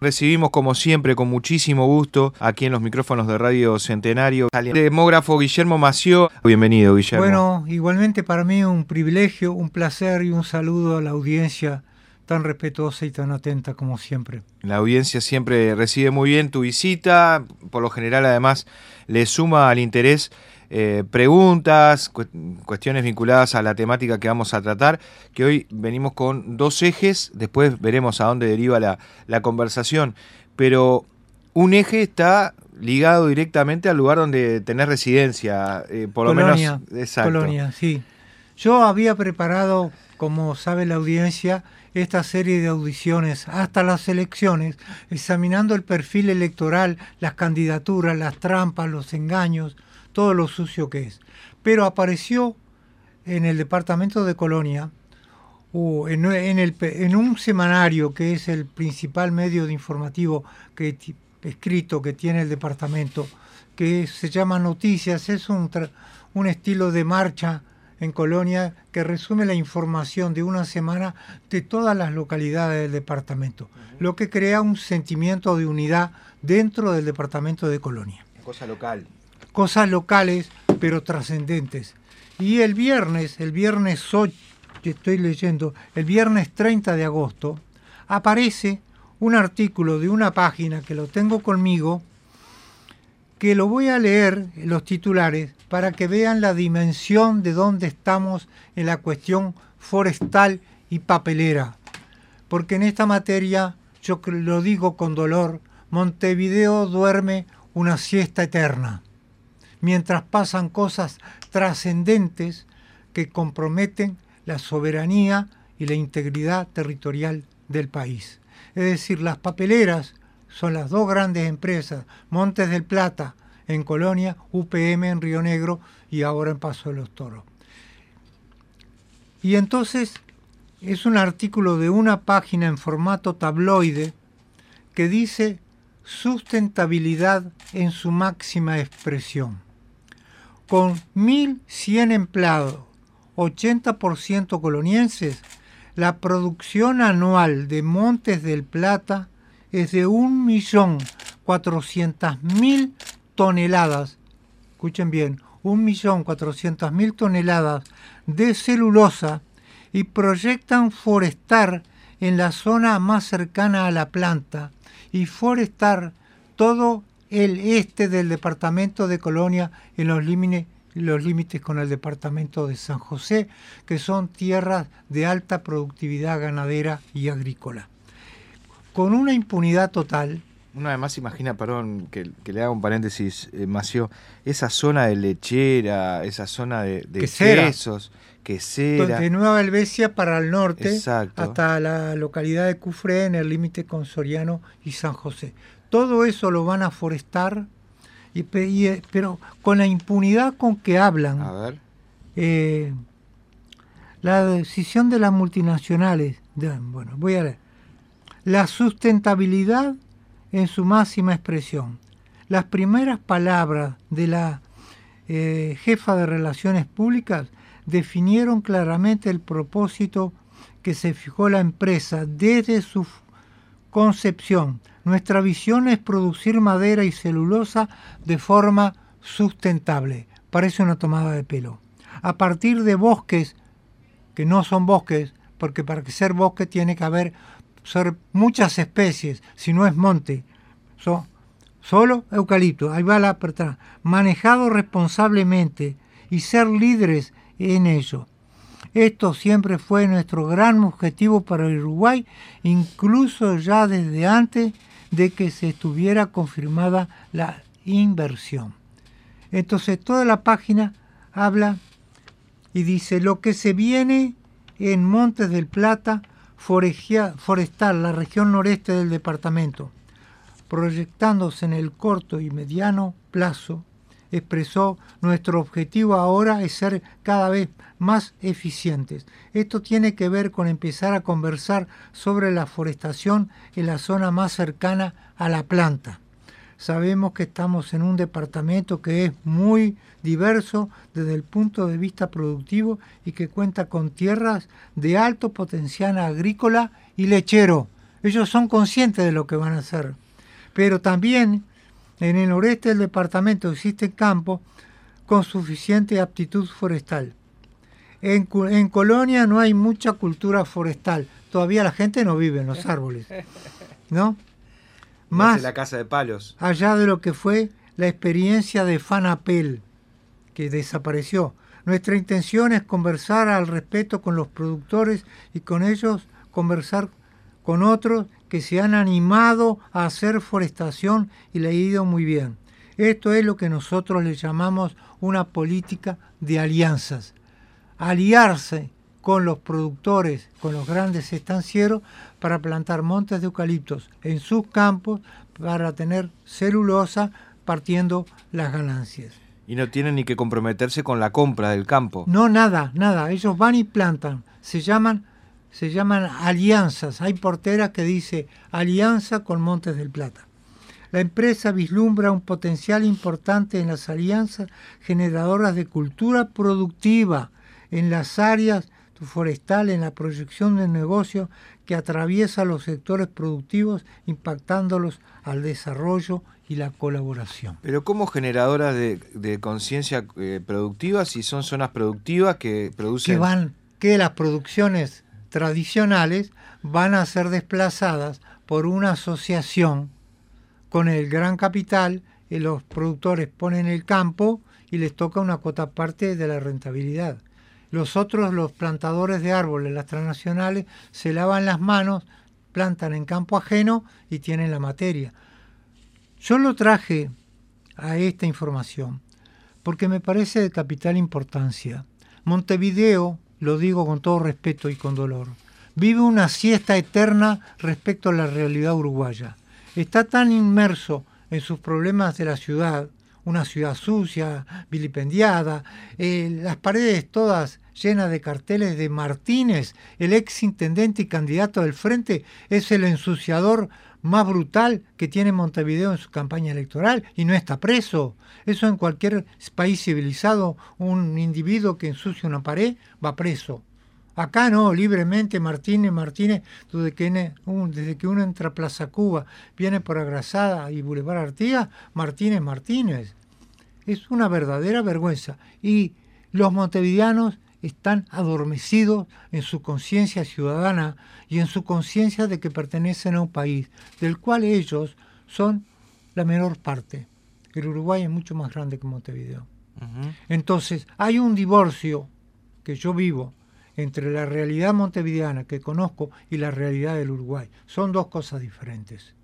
Recibimos como siempre con muchísimo gusto aquí en los micrófonos de Radio Centenario al demógrafo Guillermo Mació. Bienvenido Guillermo. Bueno, igualmente para mí un privilegio, un placer y un saludo a la audiencia tan respetuosa y tan atenta como siempre. La audiencia siempre recibe muy bien tu visita, por lo general además le suma al interés eh, preguntas, cuestiones vinculadas a la temática que vamos a tratar, que hoy venimos con dos ejes, después veremos a dónde deriva la, conversación, pero un eje está ligado directamente al lugar donde tenés residencia, eh, por lo menos. Exacto. Colonia, sí. Yo había preparado, como sabe la audiencia, esta serie de audiciones hasta las elecciones, examinando el perfil electoral, las candidaturas, las trampas, los engaños, todo lo sucio que es. Pero apareció en el departamento de Colonia, o en, el, en, un semanario que es el principal medio informativo que, escrito que tiene el departamento, que se llama Noticias, es un, un estilo de marcha en Colonia que resume la información de una semana de todas las localidades del departamento, lo que crea un sentimiento de unidad dentro del departamento de Colonia. Cosa local cosas locales pero trascendentes. Y el viernes, el viernes 8, estoy leyendo, el viernes 30 de agosto, aparece un artículo de una página que lo tengo conmigo, que lo voy a leer los titulares para que vean la dimensión de dónde estamos en la cuestión forestal y papelera. Porque en esta materia, yo lo digo con dolor, Montevideo duerme una siesta eterna mientras pasan cosas trascendentes que comprometen la soberanía y la integridad territorial del país. Es decir, las papeleras son las dos grandes empresas, Montes del Plata en Colonia, UPM en Río Negro y ahora en Paso de los Toros. Y entonces es un artículo de una página en formato tabloide que dice sustentabilidad en su máxima expresión con 1.100 empleados, 80% colonienses, la producción anual de Montes del Plata es de 1.400.000 toneladas, escuchen bien, 1.400.000 toneladas de celulosa y proyectan forestar en la zona más cercana a la planta y forestar todo el este del departamento de Colonia en los límites, los límites con el departamento de San José, que son tierras de alta productividad ganadera y agrícola. Con una impunidad total, uno además imagina, perdón, que, le haga un paréntesis, eh, Mació, esa zona de lechera, esa zona de, de quesos, quesera. De Nueva Helvecia para el norte, hasta la localidad de Cufré, en el límite con Soriano y San José. Todo eso lo van a forestar, y, eh, pero con la impunidad con que hablan. A ver. Eh, la decisión de las multinacionales, bueno, voy a leer. La sustentabilidad en su máxima expresión. Las primeras palabras de la eh, jefa de relaciones públicas definieron claramente el propósito que se fijó la empresa desde su concepción nuestra visión es producir madera y celulosa de forma sustentable. Parece una tomada de pelo. A partir de bosques, que no son bosques, porque para que ser bosque tiene que haber ser muchas especies, si no es monte. solo eucalipto, ahí va la apertura. Manejado responsablemente y ser líderes en ello. Esto siempre fue nuestro gran objetivo para el Uruguay, incluso ya desde antes de que se estuviera confirmada la inversión. Entonces toda la página habla y dice lo que se viene en Montes del Plata, forestal, la región noreste del departamento, proyectándose en el corto y mediano plazo expresó, nuestro objetivo ahora es ser cada vez más eficientes. Esto tiene que ver con empezar a conversar sobre la forestación en la zona más cercana a la planta. Sabemos que estamos en un departamento que es muy diverso desde el punto de vista productivo y que cuenta con tierras de alto potencial agrícola y lechero. Ellos son conscientes de lo que van a hacer. Pero también en el noreste del departamento existen campos con suficiente aptitud forestal. En, en, Colonia no hay mucha cultura forestal. Todavía la gente no vive en los árboles. ¿No? Más la casa de palos. Allá de lo que fue la experiencia de Fanapel, que desapareció. Nuestra intención es conversar al respeto con los productores y con ellos conversar con otros que se han animado a hacer forestación y le ha ido muy bien. Esto es lo que nosotros le llamamos una política de alianzas. Aliarse con los productores, con los grandes estancieros, para plantar montes de eucaliptos en sus campos para tener celulosa partiendo las ganancias. Y no tienen ni que comprometerse con la compra del campo. No, nada, nada. Ellos van y plantan. Se llaman, se llaman alianzas. Hay porteras que dice alianza con Montes del Plata. La empresa vislumbra un potencial importante en las alianzas generadoras de cultura productiva en las áreas forestales, en la proyección del negocio que atraviesa los sectores productivos, impactándolos al desarrollo y la colaboración. Pero como generadoras de, conciencia eh, productiva, si son zonas productivas que producen... Que van, que las producciones tradicionales van a ser desplazadas por una asociación con el gran capital y los productores ponen el campo y les toca una cuota parte de la rentabilidad. Los otros, los plantadores de árboles, las transnacionales, se lavan las manos, plantan en campo ajeno y tienen la materia. Yo lo traje a esta información porque me parece de capital importancia. Montevideo, lo digo con todo respeto y con dolor, vive una siesta eterna respecto a la realidad uruguaya. Está tan inmerso en sus problemas de la ciudad, una ciudad sucia, vilipendiada, eh, las paredes todas llenas de carteles de Martínez, el ex intendente y candidato del Frente, es el ensuciador más brutal que tiene Montevideo en su campaña electoral y no está preso. Eso en cualquier país civilizado, un individuo que ensucia una pared va preso. Acá no, libremente Martínez, Martínez, desde que, desde que uno entra a Plaza Cuba, viene por Agrasada y Boulevard Artigas, Martínez, Martínez. Es una verdadera vergüenza. Y los montevideanos están adormecidos en su conciencia ciudadana y en su conciencia de que pertenecen a un país del cual ellos son la menor parte. El Uruguay es mucho más grande que Montevideo. Entonces, hay un divorcio que yo vivo entre la realidad montevideana que conozco y la realidad del Uruguay. Son dos cosas diferentes.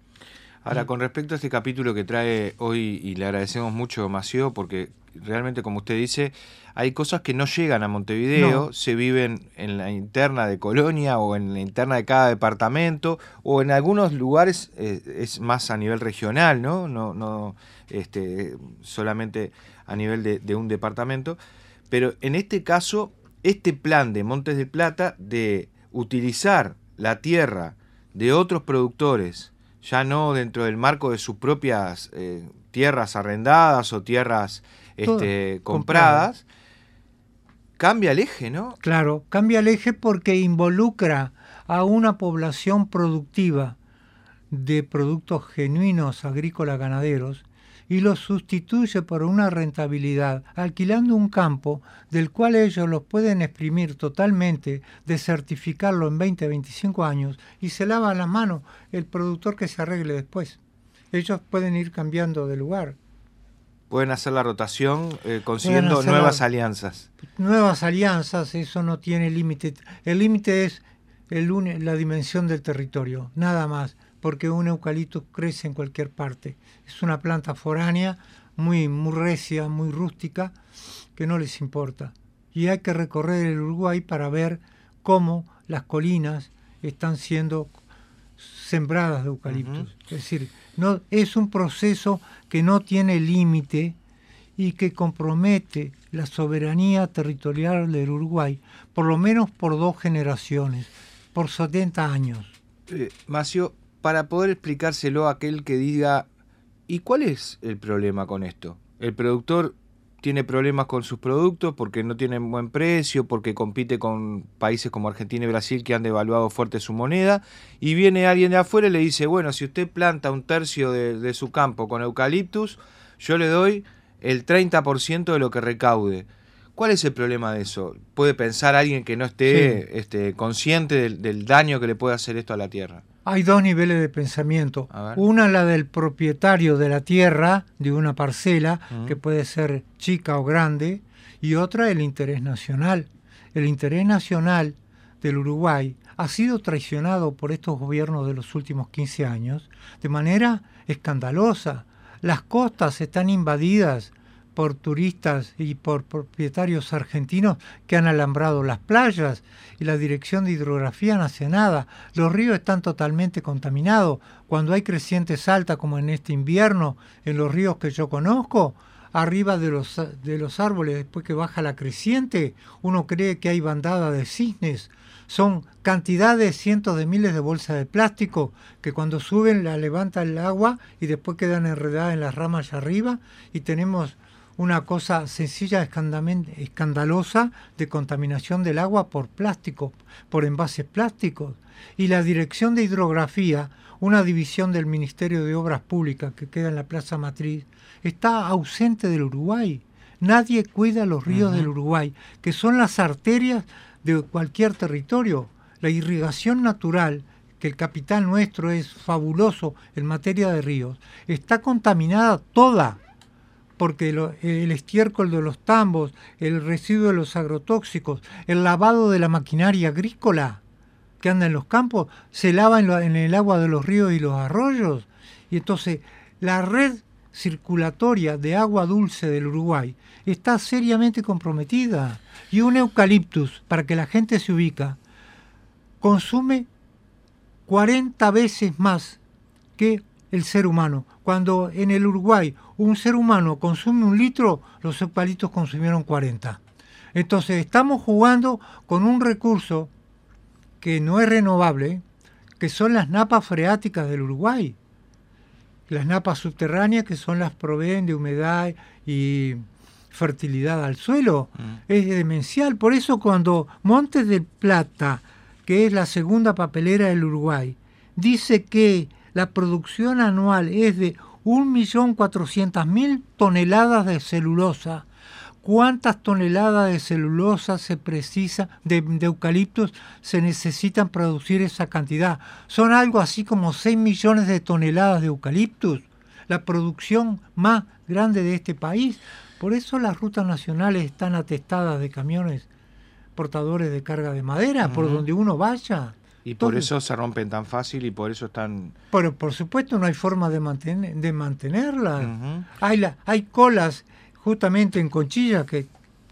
Ahora, con respecto a este capítulo que trae hoy, y le agradecemos mucho, Mació, porque realmente, como usted dice, hay cosas que no llegan a Montevideo, se viven en la interna de Colonia o en la interna de cada departamento, o en algunos lugares eh, es más a nivel regional, ¿no? No, no este, solamente a nivel de, de un departamento. Pero en este caso este plan de Montes de Plata de utilizar la tierra de otros productores, ya no dentro del marco de sus propias eh, tierras arrendadas o tierras este, compradas, cambia el eje, ¿no? Claro, cambia el eje porque involucra a una población productiva de productos genuinos agrícolas ganaderos y los sustituye por una rentabilidad, alquilando un campo del cual ellos los pueden exprimir totalmente, desertificarlo en 20, 25 años y se lava las manos el productor que se arregle después. Ellos pueden ir cambiando de lugar. Pueden hacer la rotación eh, consiguiendo nuevas alianzas. Nuevas alianzas, eso no tiene límite. El límite es el, la dimensión del territorio, nada más porque un eucalipto crece en cualquier parte. Es una planta foránea, muy, muy recia, muy rústica, que no les importa. Y hay que recorrer el Uruguay para ver cómo las colinas están siendo sembradas de eucaliptos. Es decir, no, es un proceso que no tiene límite y que compromete la soberanía territorial del Uruguay, por lo menos por dos generaciones, por 70 años. Eh, Macio, para poder explicárselo a aquel que diga, ¿y cuál es el problema con esto? El productor tiene problemas con sus productos porque no tienen buen precio, porque compite con países como Argentina y Brasil que han devaluado fuerte su moneda, y viene alguien de afuera y le dice, bueno, si usted planta un tercio de, su campo con eucaliptus, yo le doy el 30% de lo que recaude. ¿Cuál es el problema de eso? ¿Puede pensar alguien que no esté este, consciente del daño que le puede hacer esto a la tierra? Hay dos niveles de pensamiento. Una la del propietario de la tierra, de una parcela, que puede ser chica o grande, y otra el interés nacional. El interés nacional del Uruguay ha sido traicionado por estos gobiernos de los últimos 15 años de manera escandalosa. Las costas están invadidas por turistas y por propietarios argentinos que han alambrado las playas y la Dirección de Hidrografía no hace nada. Los ríos están totalmente contaminados. Cuando hay crecientes altas, como en este invierno, en los ríos que yo conozco, arriba de los, de los árboles, después que baja la creciente, uno cree que hay bandada de cisnes. Son cantidades, cientos de miles de bolsas de plástico que cuando suben la levanta el agua y después quedan enredadas en las ramas arriba y tenemos una cosa sencilla, escandalosa de contaminación del agua por plástico, por envases plásticos. Y la Dirección de Hidrografía, una división del Ministerio de Obras Públicas que queda en la Plaza Matriz, está ausente del Uruguay. Nadie cuida los ríos del Uruguay, que son las arterias de cualquier territorio. La irrigación natural, que el capital nuestro es fabuloso en materia de ríos, está contaminada toda porque el estiércol de los tambos, el residuo de los agrotóxicos, el lavado de la maquinaria agrícola que anda en los campos, se lava en, el agua de los ríos y los arroyos. Y entonces la red circulatoria de agua dulce del Uruguay está seriamente comprometida. Y un eucaliptus, para que la gente se ubica, consume 40 veces más que el ser humano. Cuando en el Uruguay un ser humano consume un litro, los eucaliptos consumieron 40. Entonces estamos jugando con un recurso que no es renovable, que son las napas freáticas del Uruguay. Las napas subterráneas que son las proveen de humedad y fertilidad al suelo. Mm. Es demencial. Por eso cuando Montes del Plata, que es la segunda papelera del Uruguay, dice que la producción anual es de 1.400.000 toneladas de celulosa. ¿Cuántas toneladas de celulosa se precisa, de, eucaliptos se necesitan producir esa cantidad? Son algo así como 6 millones de toneladas de eucaliptos, la producción más grande de este país. Por eso las rutas nacionales están atestadas de camiones portadores de carga de madera, por donde uno vaya. Y por eso se rompen tan fácil y por eso están... Pero por supuesto no hay forma de, mantener, de mantenerlas. hay, la, hay colas justamente en Conchilla, que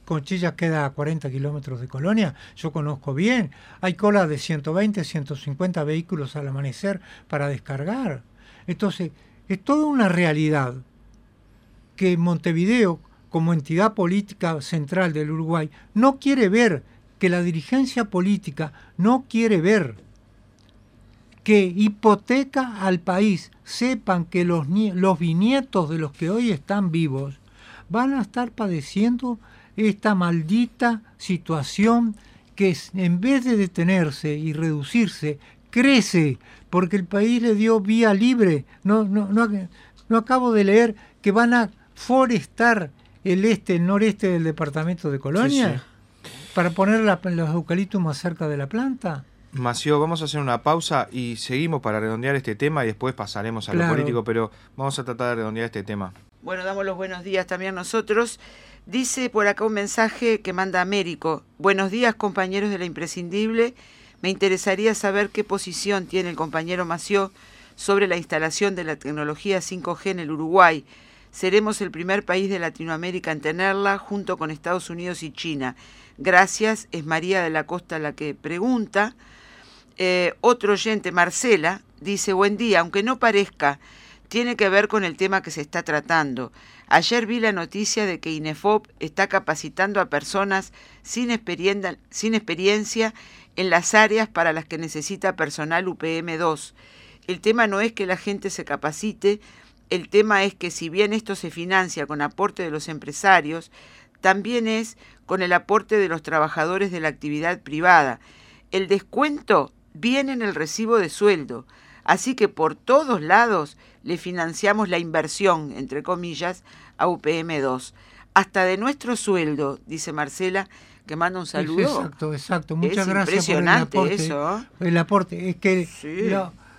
Conchilla queda a 40 kilómetros de Colonia, yo conozco bien. Hay colas de 120, 150 vehículos al amanecer para descargar. Entonces, es toda una realidad que Montevideo, como entidad política central del Uruguay, no quiere ver que la dirigencia política no quiere ver, que hipoteca al país. Sepan que los, los bisnietos de los que hoy están vivos van a estar padeciendo esta maldita situación que en vez de detenerse y reducirse, crece, porque el país le dio vía libre. No, no, no, no acabo de leer que van a forestar el este, el noreste del departamento de Colonia para poner los eucaliptos más cerca de la planta. Mació, vamos a hacer una pausa y seguimos para redondear este tema y después pasaremos a lo político, pero vamos a tratar de redondear este tema. Bueno, damos los buenos días también nosotros. Dice por acá un mensaje que manda Américo. Buenos días compañeros de la imprescindible. Me interesaría saber qué posición tiene el compañero Mació sobre la instalación de la tecnología 5G en el Uruguay. Seremos el primer país de Latinoamérica en tenerla junto con Estados Unidos y China. Gracias, es María de la Costa la que pregunta. Eh, otro oyente, Marcela, dice, buen día, aunque no parezca, tiene que ver con el tema que se está tratando. Ayer vi la noticia de que INEFOP está capacitando a personas sin sin experiencia en las áreas para las que necesita personal UPM2. El tema no es que la gente se capacite, el tema es que si bien esto se financia con aporte de los empresarios, también es con el aporte de los trabajadores de la actividad privada. El descuento viene en el recibo de sueldo, así que por todos lados le financiamos la inversión, entre comillas, a UPM2. Hasta de nuestro sueldo, dice Marcela, que manda un saludo. Exacto, exacto. Muchas gracias por el aporte. Eso. El aporte. Es que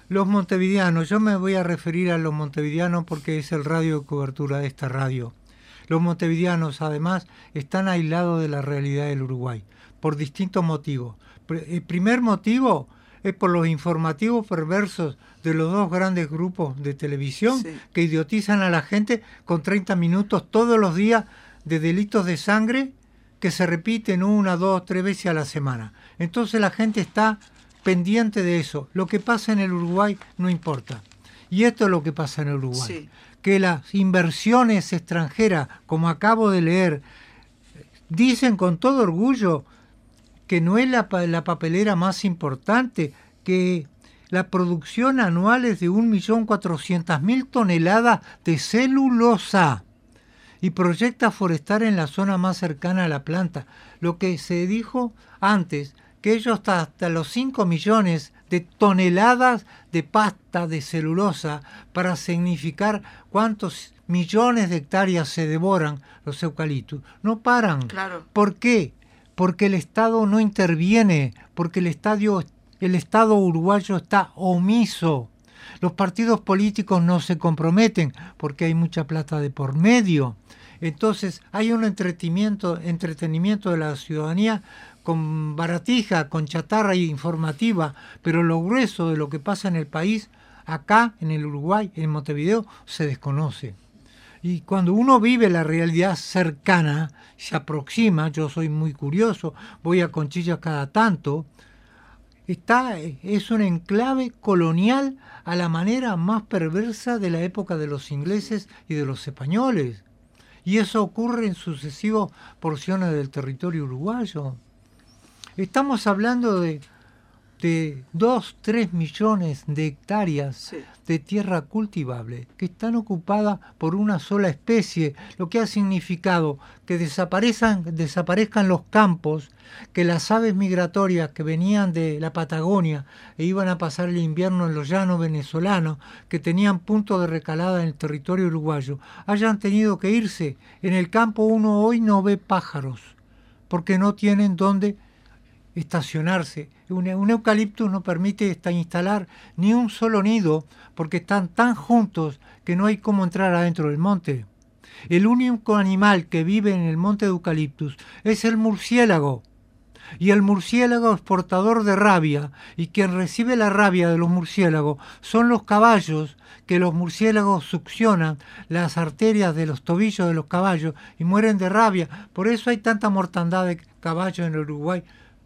los montevideanos, yo me voy a referir a los montevideanos porque es el radio de cobertura de esta radio. Los montevideanos, además, están aislados de la realidad del Uruguay por distintos motivos. El primer motivo es por los informativos perversos de los dos grandes grupos de televisión que idiotizan a la gente con 30 minutos todos los días de delitos de sangre que se repiten una, dos, tres veces a la semana. Entonces la gente está pendiente de eso. Lo que pasa en el Uruguay no importa. Y esto es lo que pasa en el Uruguay. Que las inversiones extranjeras, como acabo de leer, dicen con todo orgullo que no es la, la papelera más importante, que la producción anual es de 1.400.000 toneladas de celulosa y proyecta forestar en la zona más cercana a la planta. Lo que se dijo antes, que ellos hasta, los 5 millones de toneladas de pasta de celulosa para significar cuántos millones de hectáreas se devoran los eucaliptos. No paran. Claro. ¿Por qué? porque el Estado no interviene, porque el, estadio, el Estado uruguayo está omiso. Los partidos políticos no se comprometen porque hay mucha plata de por medio. Entonces hay un entretenimiento, entretenimiento de la ciudadanía con baratija, con chatarra informativa, pero lo grueso de lo que pasa en el país, acá en el Uruguay, en Montevideo, se desconoce. Y cuando uno vive la realidad cercana, se aproxima, yo soy muy curioso, voy a Conchilla cada tanto, está, es un enclave colonial a la manera más perversa de la época de los ingleses y de los españoles. Y eso ocurre en sucesivas porciones del territorio uruguayo. Estamos hablando de de 2, 3 millones de hectáreas de tierra cultivable que están ocupadas por una sola especie, lo que ha significado que desaparezcan, desaparezcan los campos, que las aves migratorias que venían de la Patagonia e iban a pasar el invierno en los llanos venezolanos, que tenían punto de recalada en el territorio uruguayo, hayan tenido que irse. En el campo uno hoy no ve pájaros, porque no tienen dónde estacionarse. Un, eucaliptus no permite instalar ni un solo nido porque están tan juntos que no hay cómo entrar adentro del monte. El único animal que vive en el monte de eucaliptus es el murciélago. Y el murciélago es portador de rabia, y quien recibe la rabia de los murciélagos son los caballos, que los murciélagos succionan las arterias de los tobillos de los caballos y mueren de rabia. Por eso hay tanta mortandad de caballos en el Uruguay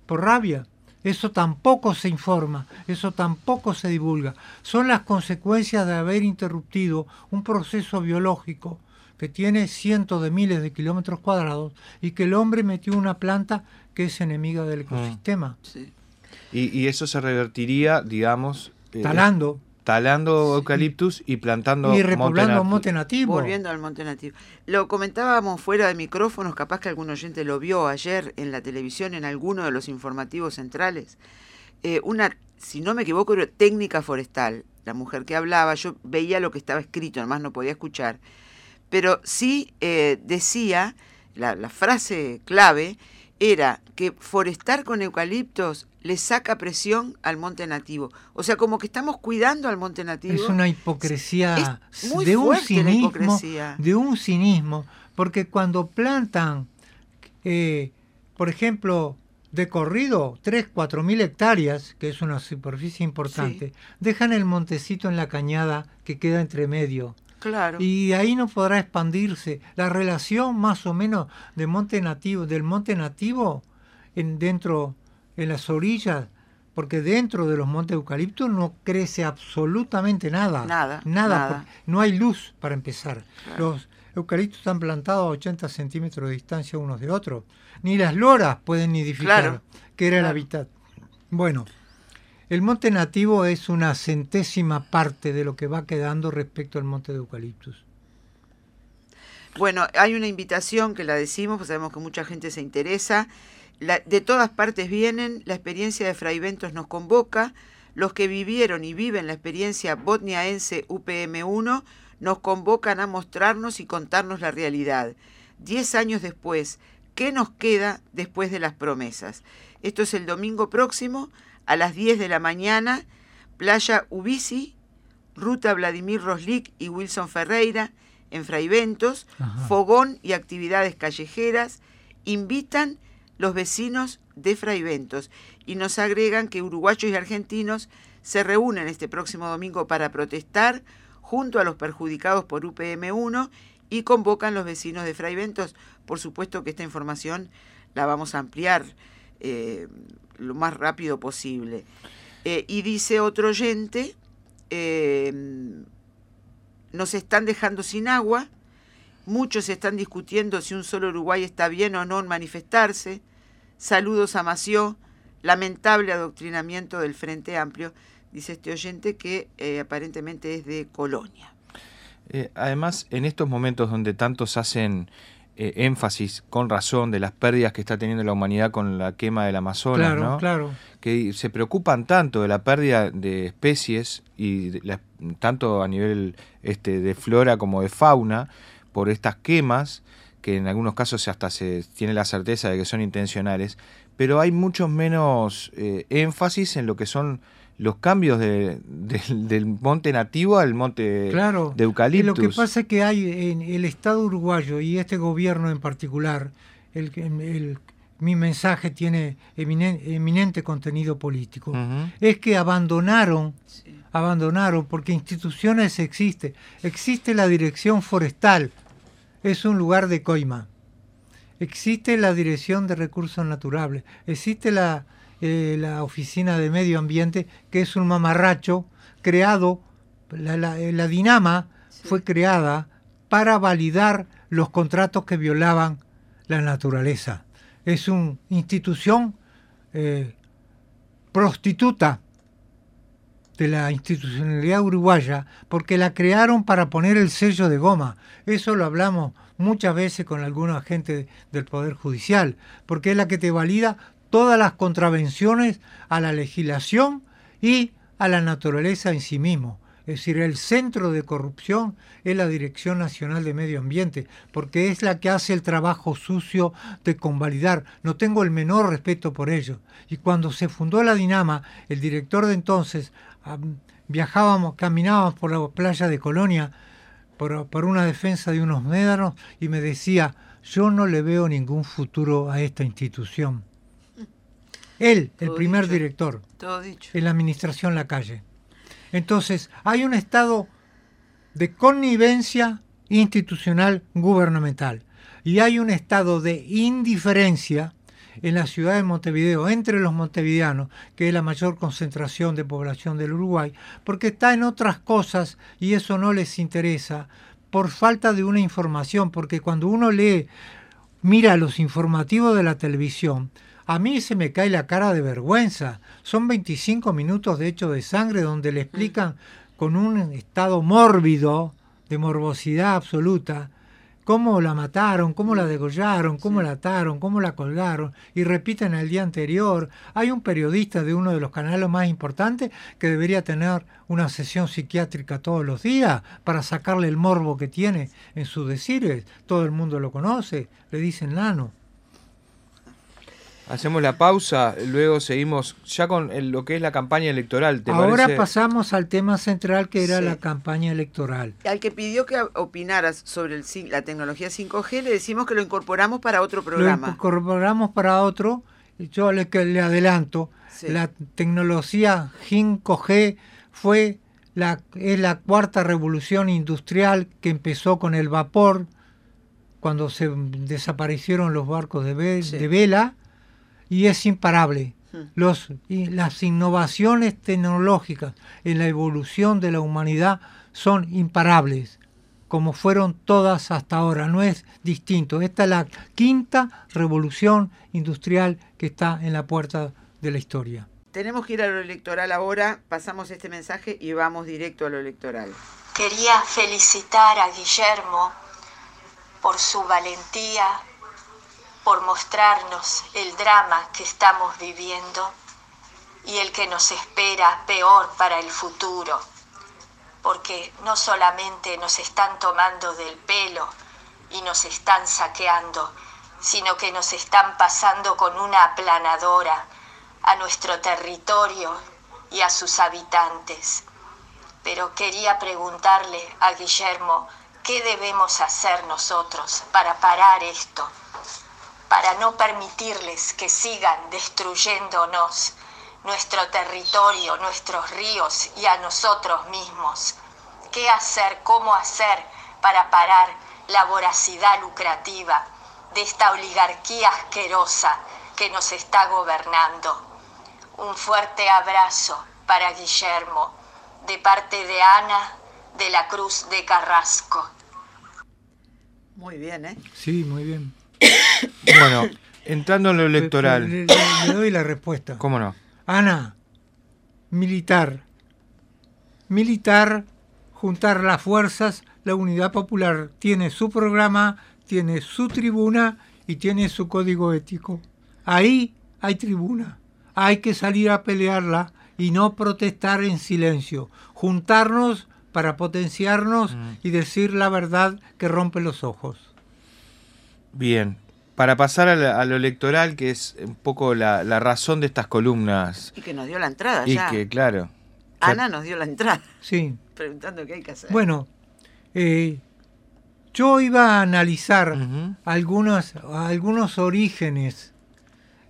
por rabia. Eso tampoco se informa, eso tampoco se divulga. Son las consecuencias de haber interrumpido un proceso biológico que tiene cientos de miles de kilómetros cuadrados y que el hombre metió una planta que es enemiga del ah. ecosistema. Y, eso se revertiría, digamos... Eh, Talando talando eucaliptus y plantando y repoblando monte, nativo. Volviendo al monte nativo. Lo comentábamos fuera de micrófonos, capaz que algún oyente lo vio ayer en la televisión, en alguno de los informativos centrales. Eh, una, si no me equivoco, era técnica forestal. La mujer que hablaba, yo veía lo que estaba escrito, además no podía escuchar. Pero sí eh, decía, la, la frase clave era que forestar con eucaliptos le saca presión al monte nativo. O sea, como que estamos cuidando al monte nativo. Es una hipocresía de un cinismo, de un cinismo, porque cuando plantan, eh, por ejemplo, de corrido 3, 4 mil hectáreas, que es una superficie importante, dejan el montecito en la cañada que queda entre medio. Claro. Y ahí no podrá expandirse. La relación más o menos de monte nativo, del monte nativo en, dentro en las orillas, porque dentro de los montes eucaliptos no crece absolutamente nada. Nada. Nada. No hay luz para empezar. Los eucaliptos están plantados a 80 centímetros de distancia unos de otros. Ni las loras pueden nidificar, que era el hábitat. Bueno, El monte nativo es una centésima parte de lo que va quedando respecto al monte de eucaliptus. Bueno, hay una invitación que la decimos, pues sabemos que mucha gente se interesa. De todas partes vienen, la experiencia de Fray Ventos nos convoca, los que vivieron y viven la experiencia botniaense UPM1 nos convocan a mostrarnos y contarnos la realidad. Diez años después, ¿qué nos queda después de las promesas? Esto es el domingo próximo a las 10 de la mañana, Playa Ubisi, Ruta Vladimir Roslik y Wilson Ferreira, en Fraiventos, fogón y actividades callejeras, invitan los vecinos de Fraiventos y nos agregan que uruguayos y argentinos se reúnen este próximo domingo para protestar junto a los perjudicados por UPM1 y convocan los vecinos de Fraiventos. Por supuesto que esta información la vamos a ampliar eh, lo más rápido posible. Eh, y dice otro oyente, eh, nos están dejando sin agua, muchos están discutiendo si un solo Uruguay está bien o no en manifestarse, saludos a Mació, lamentable adoctrinamiento del Frente Amplio, dice este oyente que eh, aparentemente es de Colonia. Eh, además, en estos momentos donde tantos hacen eh, énfasis con razón de las pérdidas que está teniendo la humanidad con la quema del Amazonas, claro, claro. que se preocupan tanto de la pérdida de especies y tanto a nivel este, de flora como de fauna por estas quemas, que en algunos casos hasta se tiene la certeza de que son intencionales, pero hay mucho menos eh, énfasis en lo que son los cambios de, del monte nativo al monte de eucaliptus. Lo que pasa es que hay en el Estado uruguayo y este gobierno en particular, el, mi mensaje tiene eminente, contenido político, es que abandonaron, abandonaron, porque instituciones existen. Existe la Dirección Forestal, es un lugar de coima. Existe la Dirección de Recursos Naturales, existe la eh, la Oficina de Medio Ambiente, que es un mamarracho creado, la, eh, Dinama fue creada para validar los contratos que violaban la naturaleza. Es una institución eh, prostituta de la institucionalidad uruguaya porque la crearon para poner el sello de goma. Eso lo hablamos muchas veces con algunos agentes del Poder Judicial, porque es la que te valida todas las contravenciones a la legislación y a la naturaleza en sí mismo. Es decir, el centro de corrupción es la Dirección Nacional de Medio Ambiente, porque es la que hace el trabajo sucio de convalidar. No tengo el menor respeto por ello. Y cuando se fundó la Dinama, el director de entonces, viajábamos, caminábamos por la playa de Colonia por, por una defensa de unos médanos y me decía, yo no le veo ningún futuro a esta institución. Él, el primer director. En la administración La Calle. Entonces, hay un estado de connivencia institucional gubernamental y hay un estado de indiferencia en la ciudad de Montevideo, entre los montevideanos, que es la mayor concentración de población del Uruguay, porque está en otras cosas y eso no les interesa por falta de una información, porque cuando uno lee, mira los informativos de la televisión, a mí se me cae la cara de vergüenza. Son 25 minutos de hecho de sangre donde le explican con un estado mórbido, de morbosidad absoluta, cómo la mataron, cómo la degollaron, cómo la ataron, cómo la colgaron, y repiten el día anterior. Hay un periodista de uno de los canales más importantes que debería tener una sesión psiquiátrica todos los días para sacarle el morbo que tiene en sus decires. Todo el mundo lo conoce, le dicen nano. Hacemos la pausa, luego seguimos ya con lo que es la campaña electoral. Ahora pasamos al tema central que era la campaña electoral. Al que pidió que opinaras sobre el, la tecnología 5G, le decimos que lo incorporamos para otro programa. Lo incorporamos para otro. Yo le, le adelanto, la tecnología 5G fue la, es la cuarta revolución industrial que empezó con el vapor, cuando se desaparecieron los barcos de, de vela y es imparable. Hmm. Los, las innovaciones tecnológicas en la evolución de la humanidad son imparables, como fueron todas hasta ahora, no es distinto. Esta es la quinta revolución industrial que está en la puerta de la historia. tenemos que ir a lo electoral ahora, pasamos este mensaje y vamos directo a lo electoral. Quería felicitar a Guillermo por su valentía, por mostrarnos el drama que estamos viviendo y el que nos espera peor para el futuro, porque no solamente nos están tomando del pelo y nos están saqueando, sino que nos están pasando con una aplanadora a nuestro territorio y a sus habitantes. Pero quería preguntarle a Guillermo qué debemos hacer nosotros para parar esto, para no permitirles que sigan destruyéndonos nuestro territorio, nuestros ríos y a nosotros mismos. ¿Qué hacer, cómo hacer para parar la voracidad lucrativa de esta oligarquía asquerosa que nos está gobernando? Un fuerte abrazo para Guillermo, de parte de Ana de la Cruz de Carrasco. Muy bien, ¿eh? Sí, muy bien. Bueno, entrando en lo electoral. Le, le- le doy la respuesta. ¿Cómo no? Ana, militar. Militar, juntar las fuerzas, la unidad popular tiene su programa, tiene su tribuna y tiene su código ético. Ahí hay tribuna. Hay que salir a pelearla y no protestar en silencio. Juntarnos para potenciarnos y decir la verdad que rompe los ojos. Bien. Para pasar a, la- a lo electoral, que es un poco la, la razón de estas columnas. Y que nos dio la entrada Y ya. que, claro. Ana nos dio la entrada, Sí. preguntando qué hay que hacer. Bueno, eh, yo iba a analizar Ujú. algunos, algunos orígenes,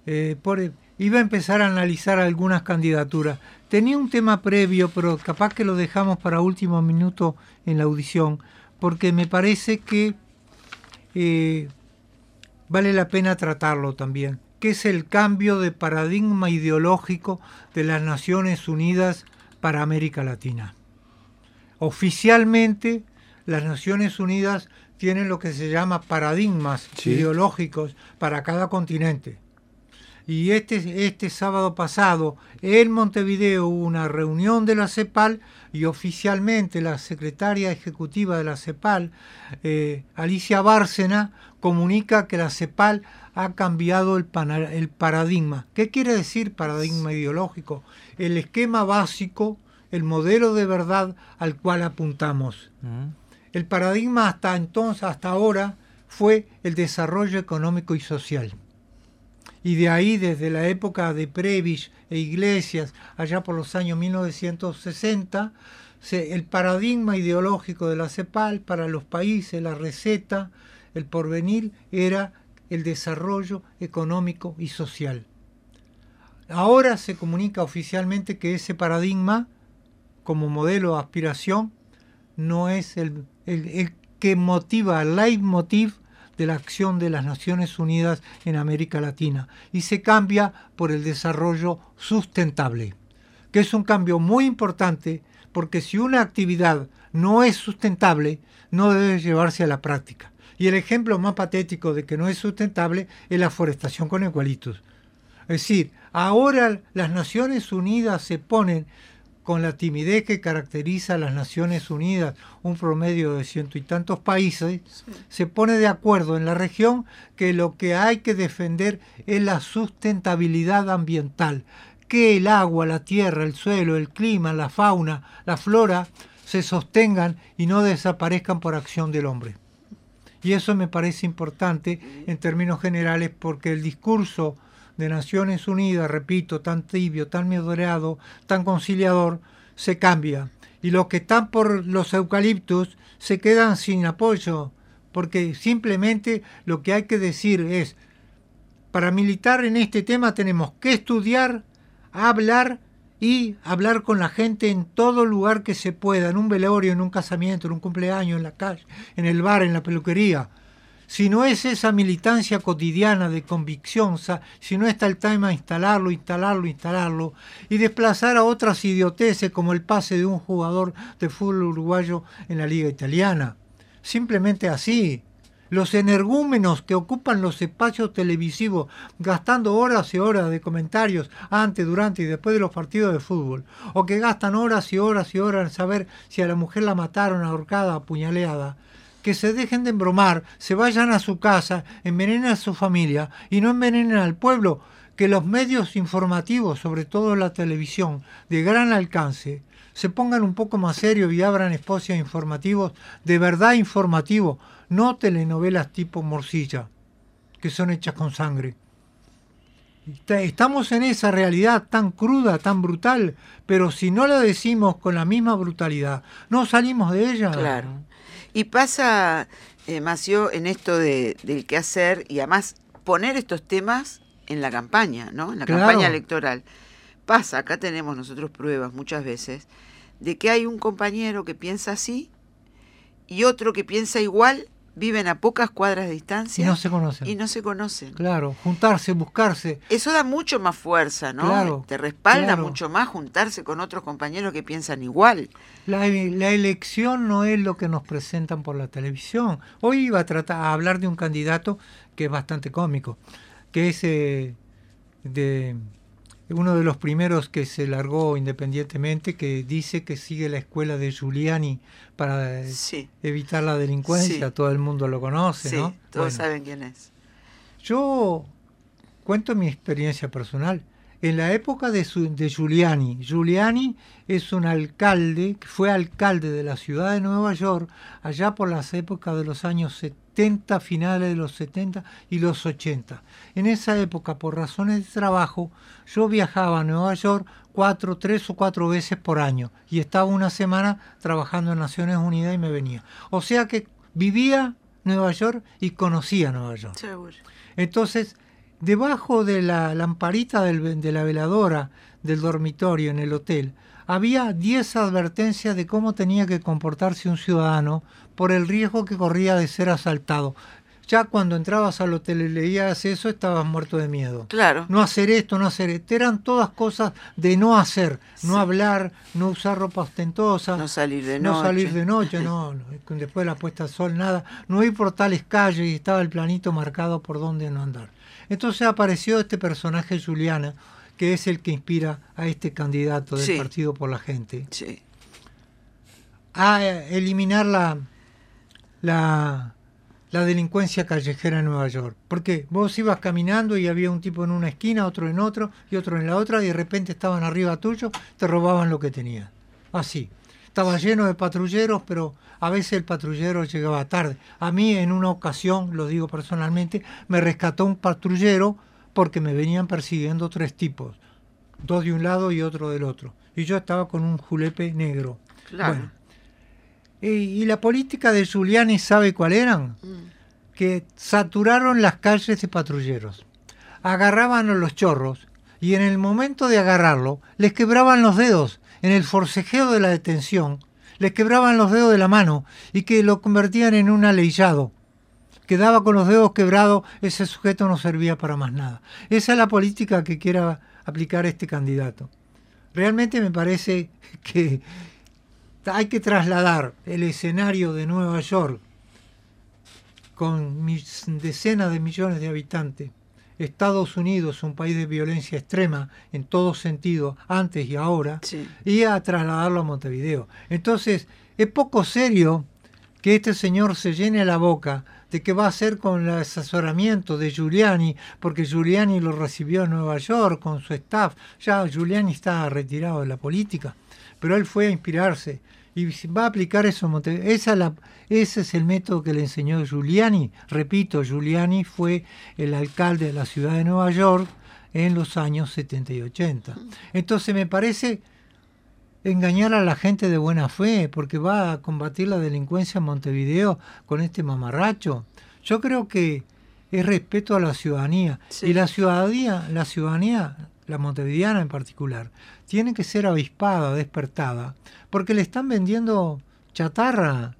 eh, por- iba a empezar a analizar algunas candidaturas. Tenía un tema previo, pero capaz que lo dejamos para último minuto en la audición, porque me parece que eh, vale la pena tratarlo también, que es el cambio de paradigma ideológico de las Naciones Unidas para América Latina. Oficialmente, las Naciones Unidas tienen lo que se llama paradigmas Sí. ideológicos para cada continente. Y este, este sábado pasado en Montevideo hubo una reunión de la CEPAL y oficialmente la secretaria ejecutiva de la CEPAL, eh, Alicia Bárcena, comunica que la CEPAL ha cambiado el, paradigma. ¿Qué quiere decir paradigma ideológico? El esquema básico, el modelo de verdad al cual apuntamos. Ujú. El paradigma hasta entonces, hasta ahora, fue el desarrollo económico y social. Y de ahí, desde la época de Prebisch e Iglesias, allá por los años 1960, se- el paradigma ideológico de la CEPAL para los países, la receta, el porvenir, era el desarrollo económico y social. Ahora se comunica oficialmente que ese paradigma, como modelo de aspiración, no es el, el- el que motiva, el leitmotiv de la acción de las Naciones Unidas en América Latina y se cambia por el desarrollo sustentable, que es un cambio muy importante porque si una actividad no es sustentable, no debe llevarse a la práctica. Y el ejemplo más patético de que no es sustentable es la forestación con eucaliptus. Es decir, ahora las Naciones Unidas se ponen con la timidez que caracteriza a las Naciones Unidas, un promedio de ciento y tantos países, se pone de acuerdo en la región que lo que hay que defender es la sustentabilidad ambiental, que el agua, la tierra, el suelo, el clima, la fauna, la flora se sostengan y no desaparezcan por acción del hombre. Y eso me parece importante en términos generales porque el discurso de Naciones Unidas, repito, tan tibio, tan moderado, tan conciliador, se cambia. Y los que están por los eucaliptus se quedan sin apoyo, porque simplemente lo que hay que decir es, para militar en este tema tenemos que estudiar, hablar y hablar con la gente en todo lugar que se pueda, en un velorio, en un casamiento, en un cumpleaños, en la calle, en el bar, en la peluquería. Si no es esa militancia cotidiana de convicción, si no está el tema instalarlo, instalarlo, instalarlo, y desplazar a otras idioteces como el pase de un jugador de fútbol uruguayo en la liga italiana. Simplemente así. los energúmenos que ocupan los espacios televisivos, gastando horas y horas de comentarios antes, durante y después de los partidos de fútbol, o que gastan horas y horas y horas en saber si a la mujer la mataron ahorcada, apuñaleada, que se dejen de embromar, se vayan a su casa, envenenen a su familia y no envenenen al pueblo, que los medios informativos, sobre todo la televisión, de gran alcance, se pongan un poco más serios y abran espacios informativos, de verdad informativos, no telenovelas tipo morcilla, que son hechas con sangre. Estamos en esa realidad tan cruda, tan brutal, pero si no la decimos con la misma brutalidad, no salimos de ella. Claro. Y pasa, eh, Mació, en esto de, del qué hacer y además poner estos temas en la campaña, ¿no? En la campaña electoral. Pasa, acá tenemos nosotros pruebas muchas veces, de que hay un compañero que piensa así y otro que piensa igual viven a pocas cuadras de distancia. Y no se conocen. Y no se conocen. Claro, juntarse, buscarse. Eso da mucho más fuerza, ¿no? Claro, Te respalda mucho más juntarse con otros compañeros que piensan igual. La, elección no es lo que nos presentan por la televisión. Hoy iba a tratar a hablar de un candidato que es bastante cómico, que es eh, de uno de los primeros que se largó independientemente, que dice que sigue la escuela de Giuliani para evitar la delincuencia, todo el mundo lo conoce, ¿no? Todos saben quién es. Yo cuento mi experiencia personal. En la época de, de Giuliani, Giuliani es un alcalde, fue alcalde de la ciudad de Nueva York allá por las épocas de los años 70, finales de los 70 y los 80. En esa época, por razones de trabajo, yo viajaba a Nueva York cuatro, tres o cuatro veces por año y estaba una semana trabajando en Naciones Unidas y me venía. O sea que vivía Nueva York y conocía Nueva York. Entonces, debajo de la lamparita de la veladora del dormitorio en el hotel, había 10 advertencias de cómo tenía que comportarse un ciudadano por el riesgo que corría de ser asaltado. Ya cuando entrabas al hotel y leías eso, estabas muerto de miedo. Claro. No hacer esto, no hacer esto. Eran todas cosas de no hacer. No hablar, no usar ropa ostentosa. No salir de noche. No salir de noche, no. Después de la puesta de sol, nada. No ir por tales calles y estaba el planito marcado por dónde no andar. Entonces apareció este personaje Juliana, que es el que inspira a este candidato del Partido por la Gente. Sí. A eliminar la, la, la, delincuencia callejera en Nueva York. Porque vos ibas caminando y había un tipo en una esquina, otro en otro y otro en la otra, y de repente estaban arriba tuyo, te robaban lo que tenías. Así. Estaba lleno de patrulleros, pero a veces el patrullero llegaba tarde. A mí en una ocasión, lo digo personalmente, me rescató un patrullero porque me venían persiguiendo tres tipos, dos de un lado y otro del otro. Y yo estaba con un julepe negro. Bueno, y, la política de Giuliani, ¿sabe cuál eran? Mm. Que saturaron las calles de patrulleros. Agarraban a los chorros y en el momento de agarrarlo les quebraban los dedos. En el forcejeo de la detención les quebraban los dedos de la mano y que lo convertían en un aleillado. Quedaba con los dedos quebrados, ese sujeto no servía para más nada. Esa es la política que quiera aplicar este candidato. Realmente me parece que hay que trasladar el escenario de Nueva York con decenas de millones de habitantes. Estados Unidos, un país de violencia extrema en todo sentido, antes y ahora, y a trasladarlo a Montevideo. Entonces, es poco serio que este señor se llene la boca de qué va a hacer con el asesoramiento de Giuliani, porque Giuliani lo recibió en Nueva York con su staff. Ya Giuliani está retirado de la política, pero él fue a inspirarse y va a aplicar eso Esa la, ese es el método que le enseñó Giuliani. Repito, Giuliani fue el alcalde de la ciudad de Nueva York en los años 70 y 80. Entonces me parece engañar a la gente de buena fe, porque va a combatir la delincuencia en Montevideo con este mamarracho. Yo creo que es respeto a la ciudadanía. Y la ciudadanía, la ciudadanía, la montevideana en particular, tiene que ser avispada, despertada, porque le están vendiendo chatarra,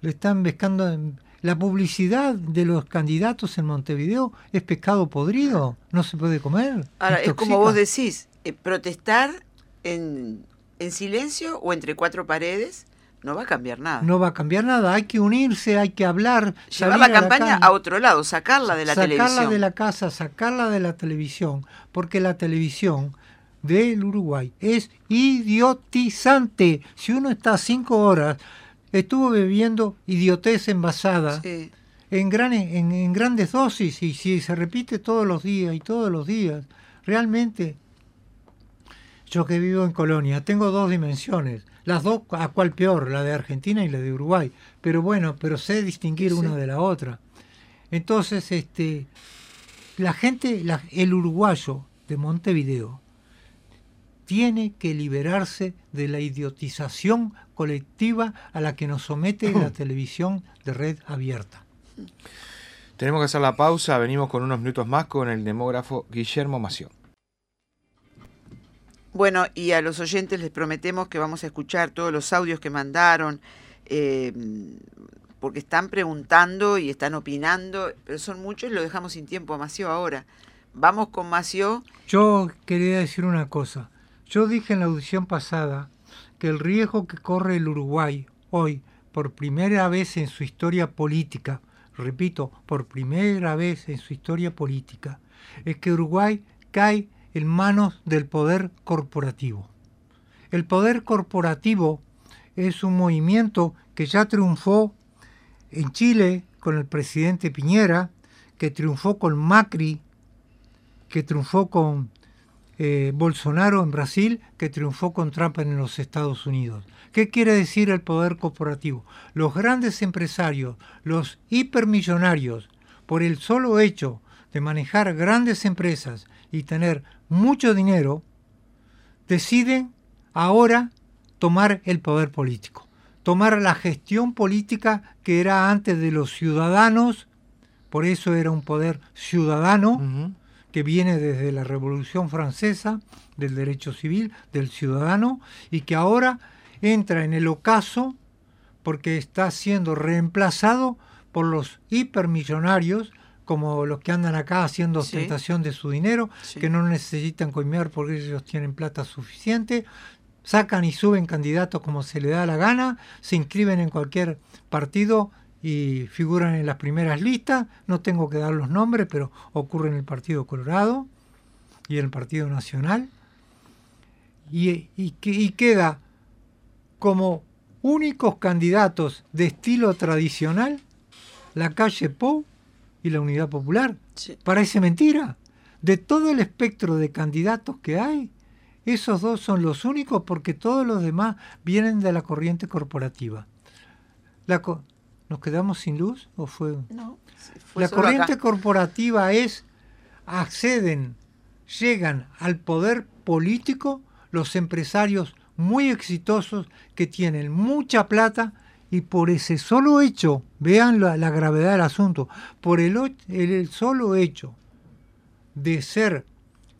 le están pescando... La publicidad de los candidatos en Montevideo es pescado podrido, no se puede comer. Ahora, es como vos decís, eh, protestar en en silencio o entre cuatro paredes No va a cambiar nada. No va a cambiar nada, hay que unirse, hay que hablar. Llevar la campaña a, otro lado, sacarla de la televisión. Sacarla de la casa, sacarla de la televisión, porque la televisión del Uruguay es idiotizante. Si uno está cinco horas, estuvo bebiendo idiotez envasada en, gran, en grandes dosis y si se repite todos los días y todos los días, realmente yo que vivo en Colonia, tengo dos dimensiones, las dos a cuál peor, la de Argentina y la de Uruguay, pero bueno, pero sé distinguir una de la otra. Entonces, este, la gente, el uruguayo de Montevideo, tiene que liberarse de la idiotización colectiva a la que nos somete la televisión de red abierta. Tenemos que hacer la pausa, venimos con unos minutos más con el demógrafo Guillermo Mació. Bueno, y a los oyentes les prometemos que vamos a escuchar todos los audios que mandaron, eh, porque están preguntando y están opinando, pero son muchos y lo dejamos sin tiempo a Mació ahora. Vamos con Mació. Yo quería decir una cosa. Yo dije en la audición pasada que el riesgo que corre el Uruguay hoy, por primera vez en su historia política, repito, por primera vez en su historia política, es que Uruguay cae en manos del poder corporativo. El poder corporativo es un movimiento que ya triunfó en Chile con el presidente Piñera, que triunfó con Macri, que triunfó con eh, Bolsonaro en Brasil, que triunfó con Trump en los Estados Unidos. ¿Qué quiere decir el poder corporativo? Los grandes empresarios, los hipermillonarios, por el solo hecho de manejar grandes empresas y tener mucho dinero, deciden ahora tomar el poder político, tomar la gestión política que era antes de los ciudadanos, por eso era un poder ciudadano, que viene desde la Revolución Francesa, del derecho civil, del ciudadano, y que ahora entra en el ocaso porque está siendo reemplazado por los hipermillonarios como los que andan acá haciendo ostentación de su dinero, que no necesitan coimear porque ellos tienen plata suficiente, sacan y suben candidatos como se le da la gana, se inscriben en cualquier partido y figuran en las primeras listas, no tengo que dar los nombres, pero ocurre en el Partido Colorado y en el Partido Nacional, y, y, y queda como únicos candidatos de estilo tradicional la calle Pou y la Unidad Popular. Parece mentira. De todo el espectro de candidatos que hay, esos dos son los únicos porque todos los demás vienen de la corriente corporativa. La ¿Nos quedamos sin luz o fue? No. la corriente corporativa es acceden, llegan al poder político los empresarios muy exitosos que tienen mucha plata y por ese solo hecho, vean la, gravedad del asunto, por el, el, solo hecho de ser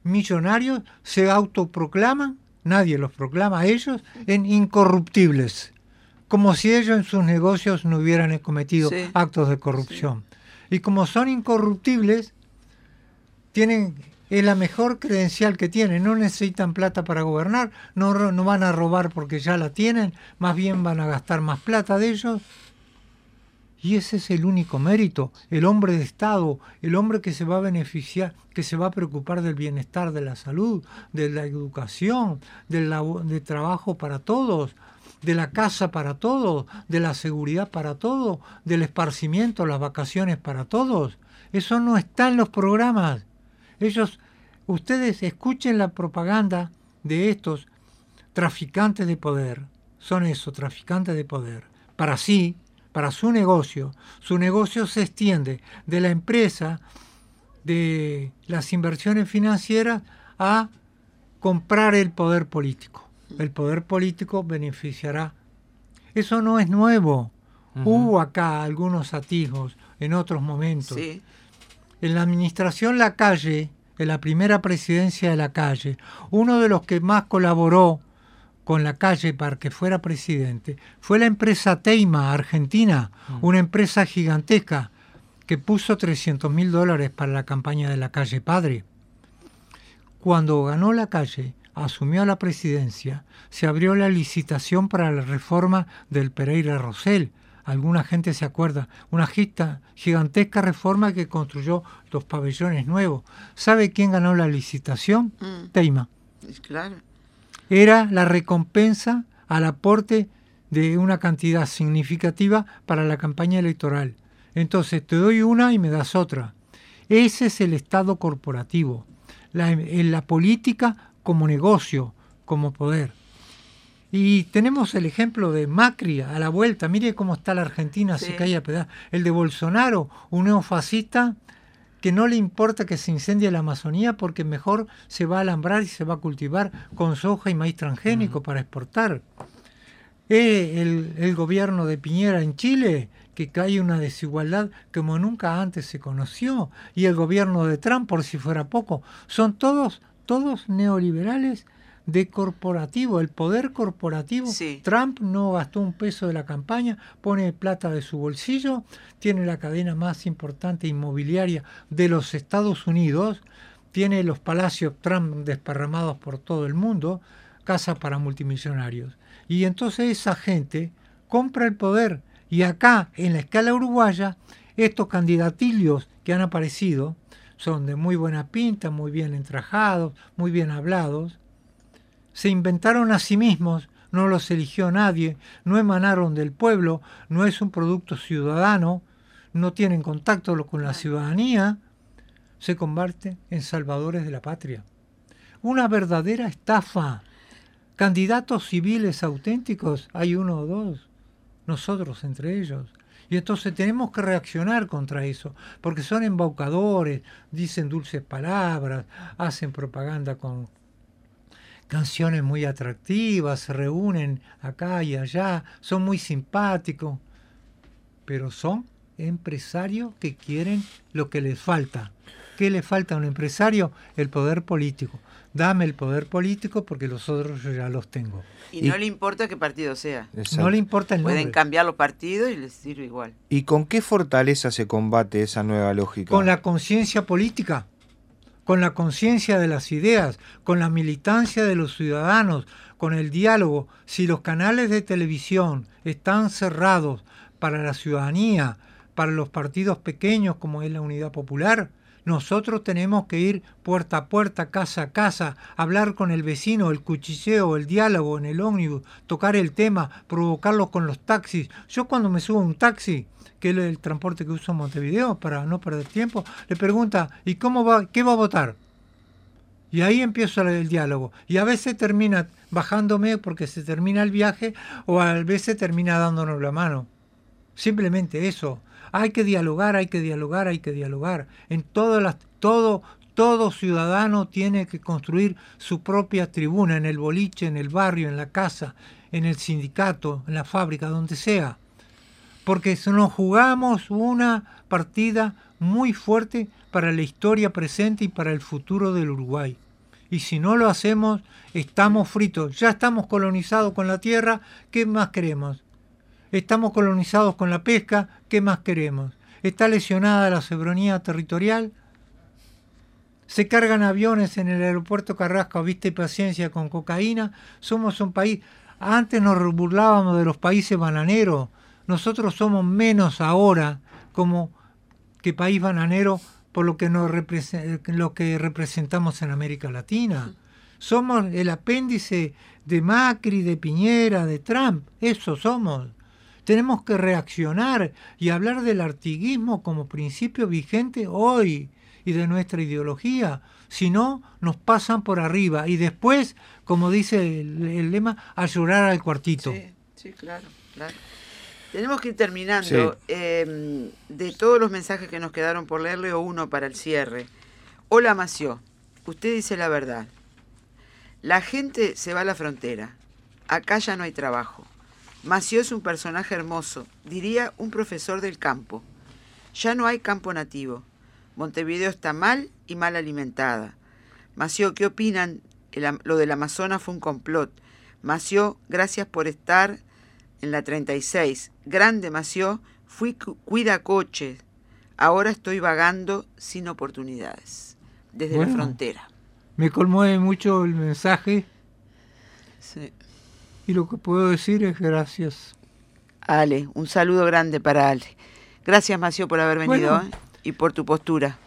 millonarios, se autoproclaman, nadie los proclama a ellos, en incorruptibles, como si ellos en sus negocios no hubieran cometido actos de corrupción. Y como son incorruptibles, tienen es la mejor credencial que tienen. No necesitan plata para gobernar, no, no van a robar porque ya la tienen, más bien van a gastar más plata de ellos. Y ese es el único mérito, el hombre de Estado, el hombre que se va a beneficiar, que se va a preocupar del bienestar de la salud, de la educación, del de trabajo para todos, de la casa para todos, de la seguridad para todos, del esparcimiento, las vacaciones para todos. Eso no está en los programas. Ellos, ustedes escuchen la propaganda de estos traficantes de poder. Son eso, traficantes de poder. Para sí, para su negocio. Su negocio se extiende de la empresa, de las inversiones financieras, a comprar el poder político. El poder político beneficiará. Eso no es nuevo. Hubo acá algunos atijos en otros momentos. Sí. En la administración La Calle, en la primera presidencia de La Calle, uno de los que más colaboró con La Calle para que fuera presidente fue la empresa Teima Argentina, una empresa gigantesca que puso 300 mil dólares para la campaña de La Calle Padre. Cuando ganó La Calle, asumió la presidencia, se abrió la licitación para la reforma del Pereira Rosell. Alguna gente se acuerda, una gigantesca reforma que construyó los pabellones nuevos. ¿Sabe quién ganó la licitación? Mm. Teima. Claro. Era la recompensa al aporte de una cantidad significativa para la campaña electoral. Entonces te doy una y me das otra. Ese es el Estado corporativo. La, en la política como negocio, como poder. Y tenemos el ejemplo de Macri a la vuelta. Mire cómo está la Argentina, se cae a pedazos. El de Bolsonaro, un neofascista que no le importa que se incendie la Amazonía porque mejor se va a alambrar y se va a cultivar con soja y maíz transgénico para exportar. el, el gobierno de Piñera en Chile, que cae una desigualdad como nunca antes se conoció, y el gobierno de Trump, por si fuera poco, son todos todos neoliberales de corporativo, el poder corporativo. Trump no gastó un peso de la campaña, pone plata de su bolsillo, tiene la cadena más importante inmobiliaria de los Estados Unidos, tiene los palacios Trump desparramados por todo el mundo, casa para multimillonarios. Y entonces esa gente compra el poder. Y acá, en la escala uruguaya, estos candidatillos que han aparecido, son de muy buena pinta, muy bien entrajados, muy bien hablados, se inventaron a sí mismos, no los eligió nadie, no emanaron del pueblo, no es un producto ciudadano, no tienen contacto con la ciudadanía, se convierte en salvadores de la patria. Una verdadera estafa. Candidatos civiles auténticos, hay uno o dos, nosotros entre ellos. Y entonces tenemos que reaccionar contra eso, porque son embaucadores, dicen dulces palabras, hacen propaganda con canciones muy atractivas, se reúnen acá y allá, son muy simpáticos, pero son empresarios que quieren lo que les falta. ¿Qué le falta a un empresario? El poder político dame el poder político porque los otros yo ya los tengo. Y, no le importa qué partido sea. No le importa el nombre. Pueden cambiar los partidos y les sirve igual. ¿Y con qué fortaleza se combate esa nueva lógica? Con la conciencia política, con la conciencia de las ideas, con la militancia de los ciudadanos, con el diálogo. Si los canales de televisión están cerrados para la ciudadanía, para los partidos pequeños como es la Unidad Popular, nosotros tenemos que ir puerta a puerta, casa a casa, hablar con el vecino, el cuchilleo, el diálogo en el ómnibus, tocar el tema, provocarlo con los taxis. Yo cuando me subo a un taxi, que es el transporte que uso en Montevideo para no perder tiempo, le pregunta, ¿y cómo va, qué va a votar? Y ahí empiezo el diálogo. Y a veces termina bajándome porque se termina el viaje o a veces termina dándonos la mano. Simplemente eso. Hay que dialogar, hay que dialogar, hay que dialogar. En todas las, todo, todo ciudadano tiene que construir su propia tribuna en el boliche, en el barrio, en la casa, en el sindicato, en la fábrica, donde sea. Porque nos jugamos una partida muy fuerte para la historia presente y para el futuro del Uruguay. Y si no lo hacemos, estamos fritos. Ya estamos colonizados con la tierra, ¿qué más queremos? Estamos colonizados con la pesca, ¿qué más queremos? Está lesionada la soberanía territorial. Se cargan aviones en el aeropuerto Carrasco, vista y paciencia con cocaína. Somos un país. Antes nos burlábamos de los países bananeros. Nosotros somos menos ahora como que país bananero por lo que, nos lo que representamos en América Latina. Somos el apéndice de Macri, de Piñera, de Trump. Eso somos. Tenemos que reaccionar y hablar del artiguismo como principio vigente hoy y de nuestra ideología. Si no, nos pasan por arriba y después, como dice el, lema, a llorar al cuartito. Sí, sí, claro, claro. Tenemos que ir terminando. Em, de todos los mensajes que nos quedaron por leerle, o uno para el cierre. Hola, Mació. Usted dice la verdad. La gente se va a la frontera. Acá ya no hay trabajo. Mació es un personaje hermoso, diría un profesor del campo. Ya no hay campo nativo. Montevideo está mal y mal alimentada. Mació, ¿qué opinan? lo del Amazonas fue un complot. Mació, gracias por estar en la 36. Grande Mació, fui cuida coches. Ahora estoy vagando sin oportunidades. Desde la frontera. me conmueve mucho el mensaje Sí. Y lo que puedo decir es gracias. Ale, un saludo grande para Ale. Gracias, Macio, por haber venido Bueno. ¿eh? y por tu postura.